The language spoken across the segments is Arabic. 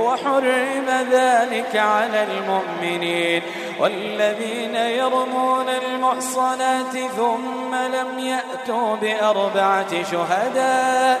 وحرم ذلك على المؤمنين والذين يرمون المحصنات ثم لم يأتوا بأربعة شهداء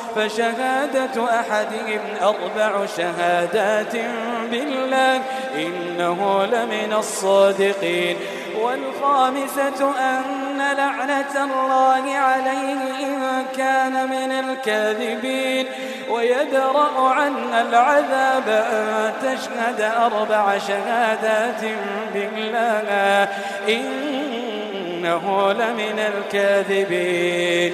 فشهادة أحدهم أربع شهادات بالله إنه لمن الصادقين والخامسة أن لعنة الله عليه إن كان من الكاذبين ويدرأ عنا العذاب أن تشهد أربع شهادات بالله إنه لمن الكاذبين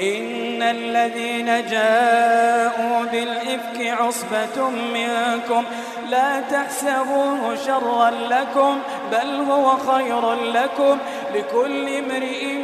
إن الذين جاءوا بالإفك عصبة منكم لا تحسبوه شرا لكم بل هو خير لكم. لكل امرئ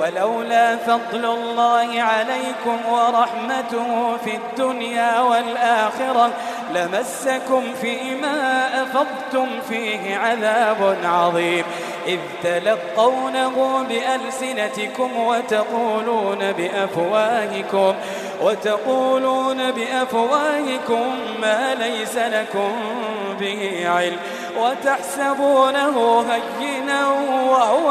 ولولا فضل الله عليكم ورحمته في الدنيا والآخرة لمسكم فيما أفضتم فيه عذاب عظيم. إذ تلقونه بألسنتكم وتقولون بأفواهكم وتقولون بأفواهكم ما ليس لكم به علم وتحسبونه هينا وهو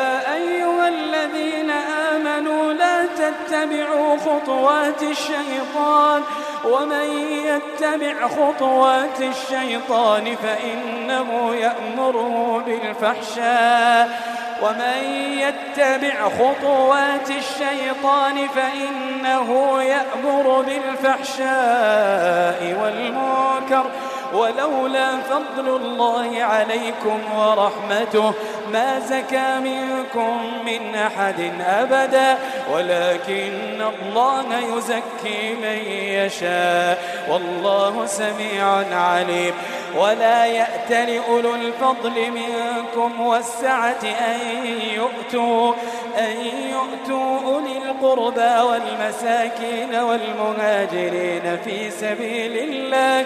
تتبعوا خطوات الشيطان ومن يتبع خطوات الشيطان فإنه يأمره بالفحشاء ومن يتبع خطوات الشيطان فإنه يأمر بالفحشاء والمنكر ولولا فضل الله عليكم ورحمته ما زكى منكم من أحد أبدا ولكن الله يزكي من يشاء. والله سميع عليم. ولا يأت لأولو الفضل منكم والسعة أن يؤتوا, أن يؤتوا أولي القربى والمساكين والمهاجرين في سبيل الله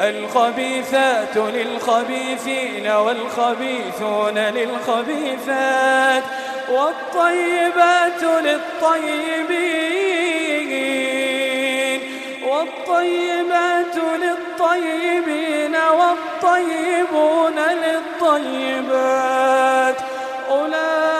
الخبيثات للخبيثين والخبيثون للخبيثات والطيبات للطيبين والطيبات للطيبين والطيبون للطيبات أولئك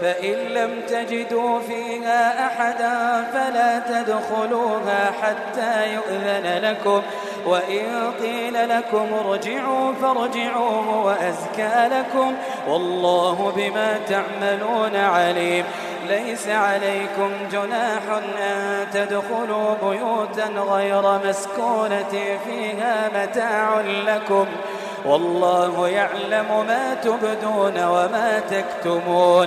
فإن لم تجدوا فيها أحدا فلا تدخلوها حتى يؤذن لكم. وإن قيل لكم ارجعوا فارجعوا وأزكى لكم. والله بما تعملون عليم. ليس عليكم جناح أن تدخلوا بيوتا غير مسكونة فيها متاع لكم. والله يعلم ما تبدون وما تكتمون.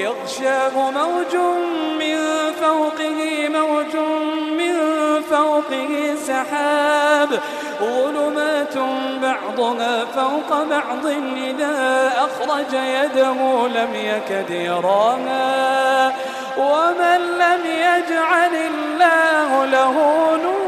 يغشاه موج من فوقه موج من فوقه سحاب. ظلمات بعضها فوق بعض إذا أخرج يده لم يكد يراها. ومن لم يجعل الله له نورا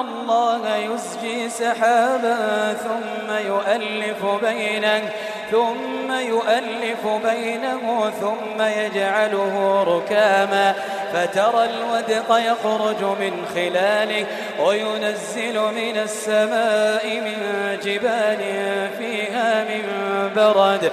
الله يسجي سحابا ثم يؤلف بينه ثم يؤلف بينه ثم يجعله ركاما. فترى الودق يخرج من خلاله وينزل من السماء من جبال فيها من برد.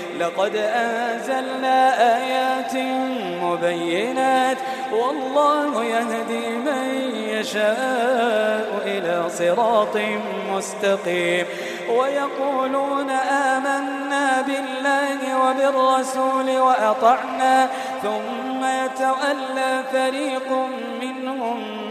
لقد أنزلنا آيات مبينات والله يهدي من يشاء إلى صراط مستقيم ويقولون آمنا بالله وبالرسول وأطعنا ثم يتولى فريق منهم من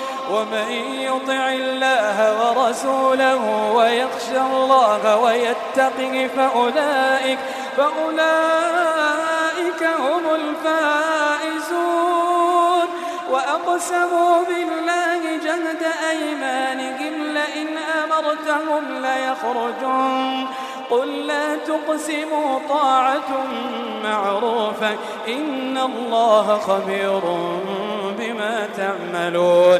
ومن يطع الله ورسوله ويخشى الله ويتقه فأولئك فأولئك هم الفائزون. وأقسموا بالله جهد أيمانهم لئن أمرتهم ليخرجون. قل لا تقسموا طاعة معروفة. إن الله خبير بما تعملون.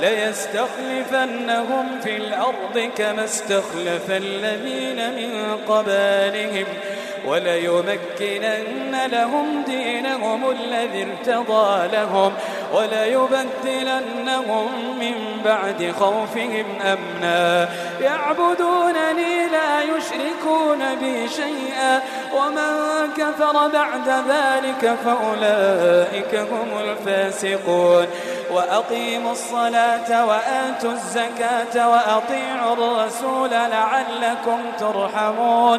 ليستخلفنهم في الأرض كما استخلف الذين من قبالهم وليمكنن لهم دينهم الذي ارتضى لهم وليبدلنهم من بعد خوفهم أمنا. يعبدونني لا يشركون بي شيئا ومن كفر بعد ذلك فأولئك هم الفاسقون. وأقيموا الصلاة وآتوا الزكاة وأطيعوا الرسول لعلكم ترحمون.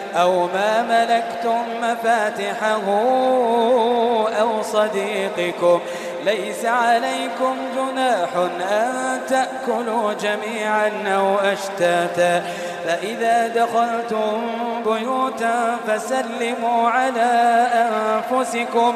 أو ما ملكتم مفاتحه أو صديقكم. ليس عليكم جناح أن تأكلوا جميعا أو أشتاتا. فإذا دخلتم بيوتا فسلموا على أنفسكم.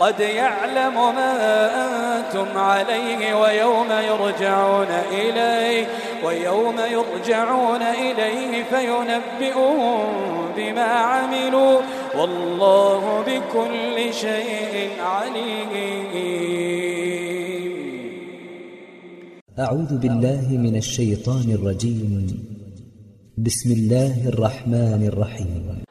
قد يعلم ما أنتم عليه ويوم يرجعون إليه ويوم يرجعون إليه فينبئهم بما عملوا. والله بكل شيء عليم. أعوذ بالله من الشيطان الرجيم. بسم الله الرحمن الرحيم.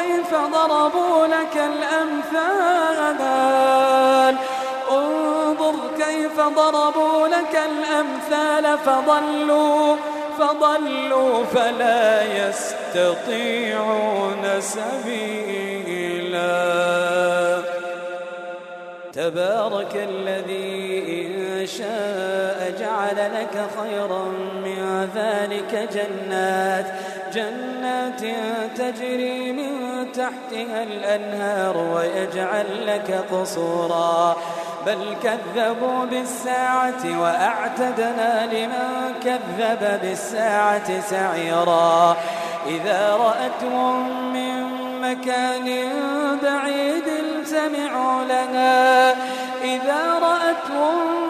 كيف ضربوا لك الأمثال. انظر كيف ضربوا لك الأمثال. فضلوا فضلوا فلا يستطيعون سبيلا. تبارك الذي إن شاء جعل لك خيرا من ذلك جنات جنات تجري من تحتها الأنهار ويجعل لك قصورا. بل كذبوا بالساعة وأعتدنا لمن كذب بالساعة سعيرا. إذا رأتهم من مكان بعيد سمعوا لها. إذا رأتهم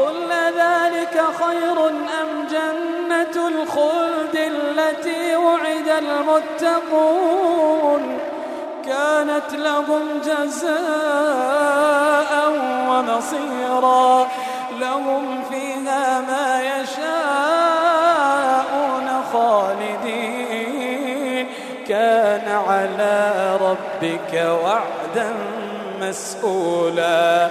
قل ذلك خير أم جنة الخلد التي وعد المتقون؟ كانت لهم جزاء ومصيرا لهم فيها ما يشاءون خالدين. كان على ربك وعدا مسؤولا.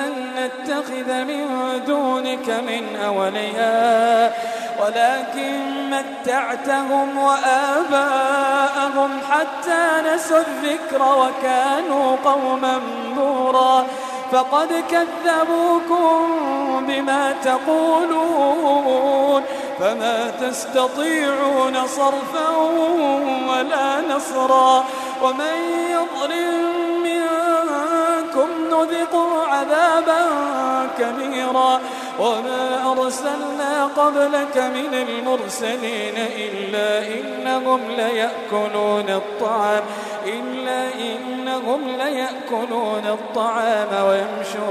نتخذ من دونك من أولياء ولكن متعتهم وآباءهم حتى نسوا الذكر وكانوا قوما بورا فقد كذبوكم بما تقولون. فما تستطيعون صرفا ولا نصرا. ومن يظلم نذقوا عذابا كبيرا وما أرسلنا قبلك من المرسلين إلا إنهم ليأكلون الطعام إلا إنهم ليأكلون الطعام ويمشون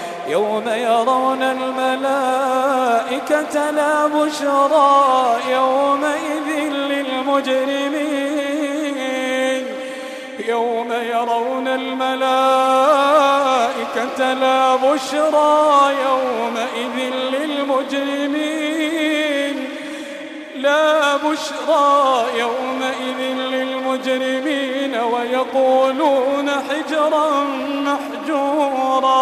يوم يرون الملائكة لا بشرى يومئذ للمجرمين. يوم يرون الملائكة لا بشرى يومئذ للمجرمين. لا بشرى يومئذ للمجرمين ويقولون حجرا محجورا.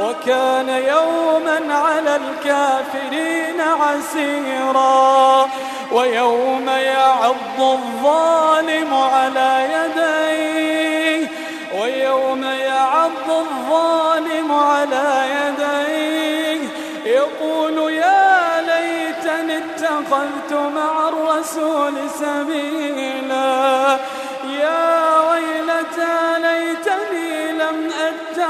وكان يوما على الكافرين عسيرا ويوم يعض الظالم على يديه ويوم يعض الظالم على يديه. يقول يا ليتني اتخذت مع الرسول سبيلا يا ويلتى ليتني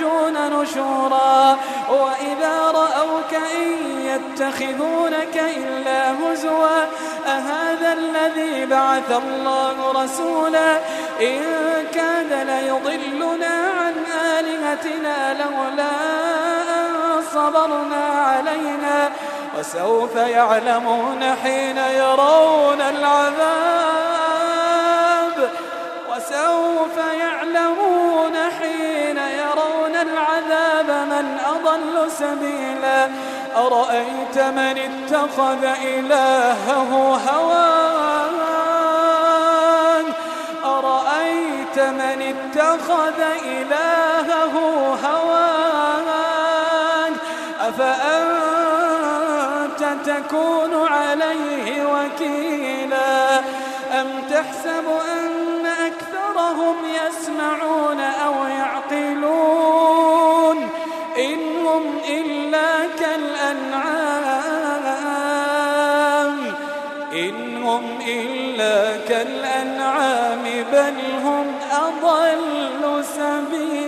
يرجون نشورا. وإذا رأوك إن يتخذونك إلا هزوا أهذا الذي بعث الله رسولا؟ إن كاد ليضلنا عن آلهتنا لولا أن صبرنا علينا. وسوف يعلمون حين يرون العذاب. أضل سبيلا. أرأيت من اتخذ إلهه هواه أرأيت من اتخذ إلهه هواه كالأنعام بل هم أضل سبيلا.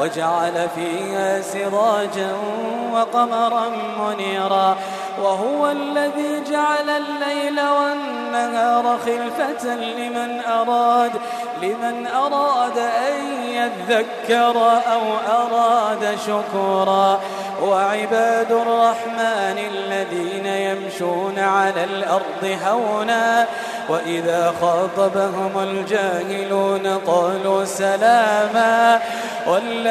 وجعل فيها سراجا وقمرا منيرا وهو الذي جعل الليل والنهار خلفة لمن أراد لمن أراد أن يذكر أو أراد شكورا. وعباد الرحمن الذين يمشون على الأرض هونا وإذا خاطبهم الجاهلون قالوا سلاما. والذين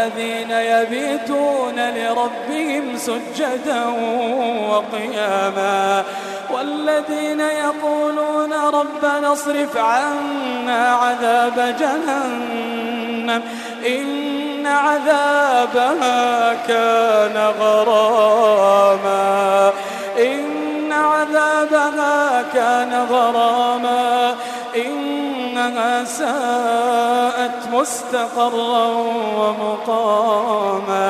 يبيتون لربهم سجدا وقياما والذين يقولون ربنا اصرف عنا عذاب جهنم إن عذابها كان غراما مستقرا ومقاما.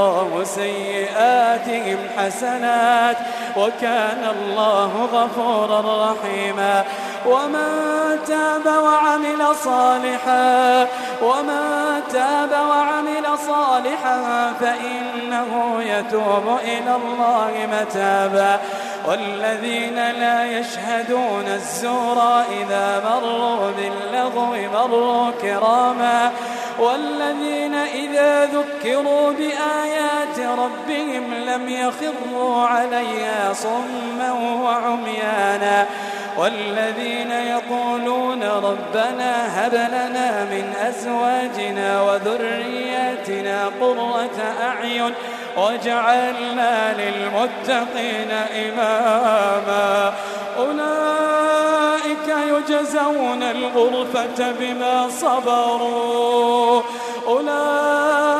الله سيئاتهم حسنات وكان الله غفورا رحيما ومن تاب وعمل صالحا ومن تاب وعمل صالحا فإنه يتوب إلى الله متابا والذين لا يشهدون الزور إذا مروا باللغو مروا كراما والذين إذا ذكروا بآيات ربهم لم يخروا عليها صما وعميانا. والذين يقولون ربنا هب لنا من أزواجنا وذرياتنا قرة أعين واجعلنا للمتقين إماما. أولئك يجزون الغرفة بما صبروا. أولئك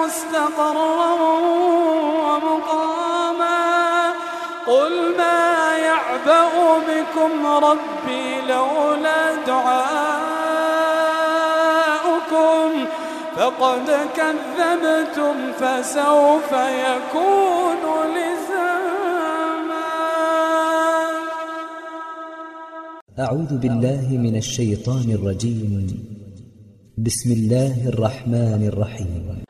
مستقرا ومقاما قل ما يعبأ بكم ربي لولا دعاء فقد كذبتم فسوف يكون لزاما. أعوذ بالله من الشيطان الرجيم. بسم الله الرحمن الرحيم.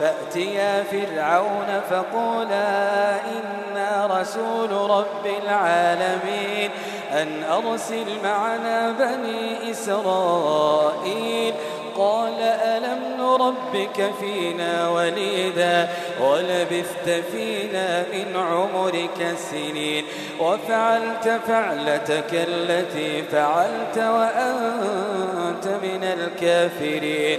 فأتيا فرعون فقولا إنا رسول رب العالمين أن أرسل معنا بني إسرائيل قال ألم نربك فينا وليدا ولبثت فينا من عمرك سنين وفعلت فعلتك التي فعلت وأنت من الكافرين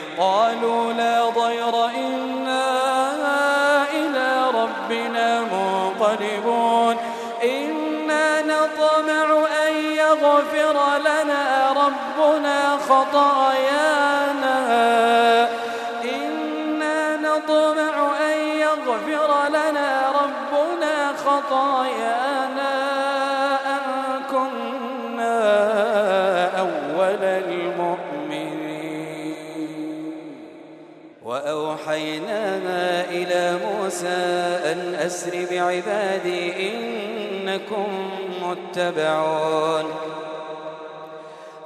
قالوا لا ضير إنا إلى ربنا منقلبون. إنا نطمع أن يغفر لنا ربنا خطايانا. إنا نطمع أن يغفر لنا ربنا خطايانا. وأوحينا إلى موسى أن أسر بعبادي إنكم متبعون.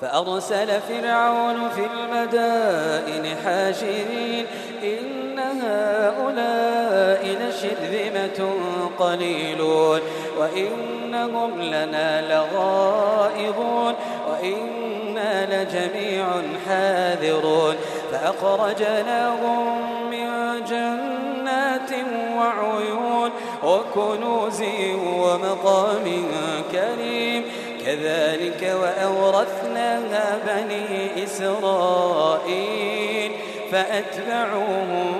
فأرسل فرعون في المدائن حاشرين إن هؤلاء لشرذمة قليلون وإنهم لنا لغائظون وإنا لجميع حاذرون. فأخرجناهم من جنات وعيون وكنوز ومقام كريم. كذلك وأورثناها بني إسرائيل فأتبعوهم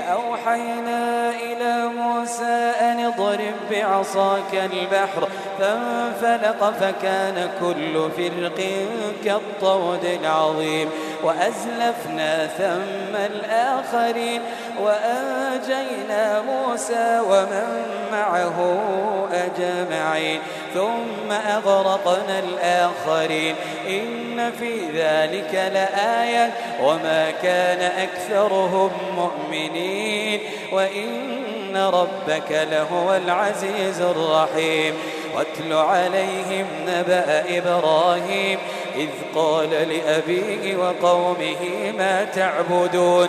فأوحينا إلى موسى أن اضرب بعصاك البحر فانفلق فكان كل فرق كالطود العظيم وأزلفنا ثم الآخرين وأنجينا موسى ومن معه أجمعين ثم أغرقنا الآخرين إن في ذلك لآية وما كان أكثرهم مؤمنين وإن ربك لهو العزيز الرحيم. واتل عليهم نبأ إبراهيم. إذ قال لأبيه وقومه ما تعبدون.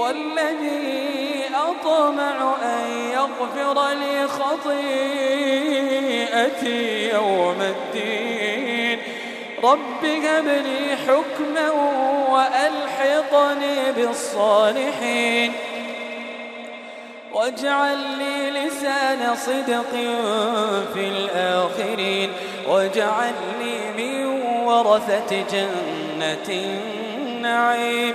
والذي أطمع أن يغفر لي خطيئتي يوم الدين. رب هب لي حكما وألحقني بالصالحين. واجعل لي لسان صدق في الآخرين. واجعل لي من ورثة جنة النعيم.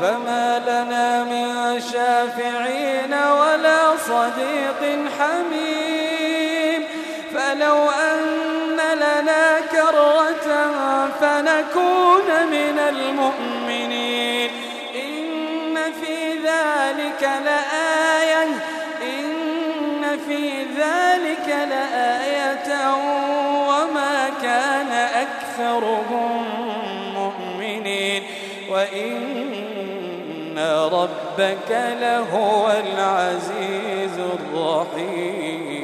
فما لنا من شافعين ولا صديق حميم. فلو أن لنا كرة فنكون من المؤمنين. إن في ذلك لآية إن في ذلك لآية. وما كان أكثرهم مؤمنين. وإن ربك لهو العزيز الرحيم.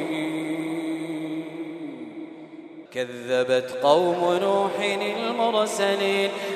كذبت قوم نوح المرسلين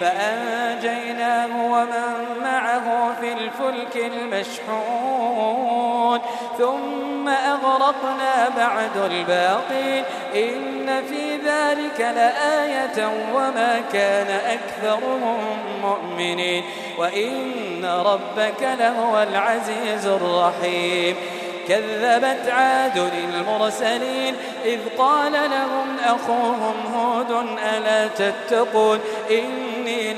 فأنجيناه ومن معه في الفلك المشحون. ثم أغرقنا بعد الباقين. إن في ذلك لآية وما كان أكثرهم مؤمنين. وإن ربك لهو العزيز الرحيم. كذبت عاد المرسلين. إذ قال لهم أخوهم هود ألا تتقون؟ إني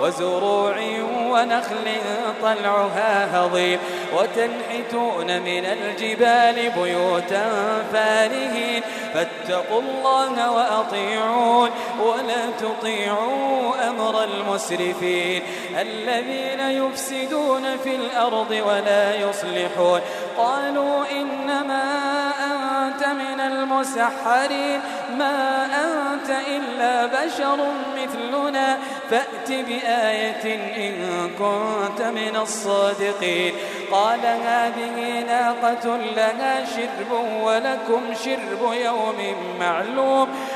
وزروع ونخل طلعها هضيم وتنحتون من الجبال بيوتا فارهين فاتقوا الله وأطيعون ولا تطيعوا أمر المسرفين الذين يفسدون في الأرض ولا يصلحون قالوا إنما أنت من المسحرين ما أنت إلا بشر مثلنا فأت بآية إن كنت من الصادقين. قال هذه ناقة لها شرب ولكم شرب يوم معلوم.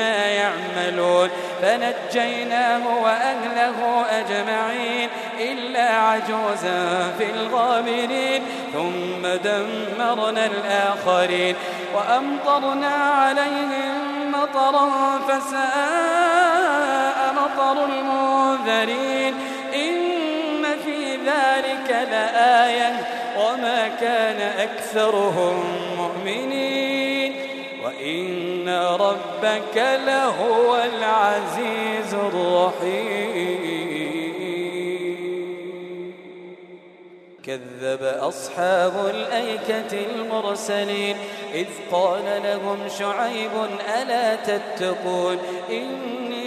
يعملون. فنجيناه وأهله أجمعين إلا عجوزا في الغابرين. ثم دمرنا الآخرين وأمطرنا عليهم مطرا فساء مطر المنذرين. إن في ذلك لآية وما كان أكثرهم مؤمنين. إن ربك لهو العزيز الرحيم. كذب أصحاب الأيكة المرسلين إذ قال لهم شعيب ألا تتقون؟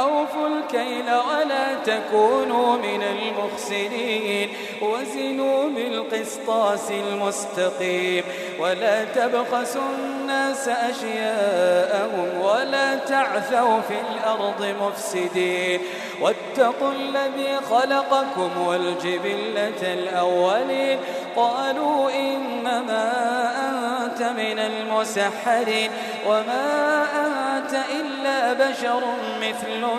أوفوا الكيل ولا تكونوا من المخسرين وزنوا بالقسطاس المستقيم ولا تبخسوا الناس أشياءهم ولا تعثوا في الأرض مفسدين واتقوا الذي خلقكم والجبلة الأولين قالوا إنما أنت من المسحرين وما أنت إلا بشر مثلنا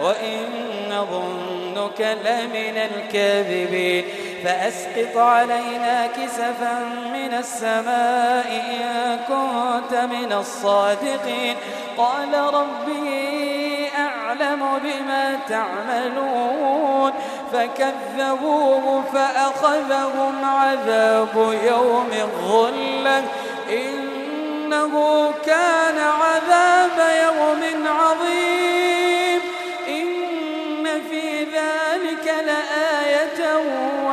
وإن نظنك لمن الكاذبين فأسقط علينا كسفا من السماء إن كنت من الصادقين قال ربي أعلم بما تعملون فكذبوه فأخذهم عذاب يوم الظلة إنه كان عذاب يوم عظيم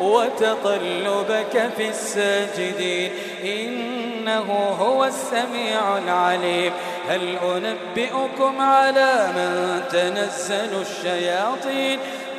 وتقلبك في الساجدين. إنه هو السميع العليم. هل أنبئكم على من تنزل الشياطين؟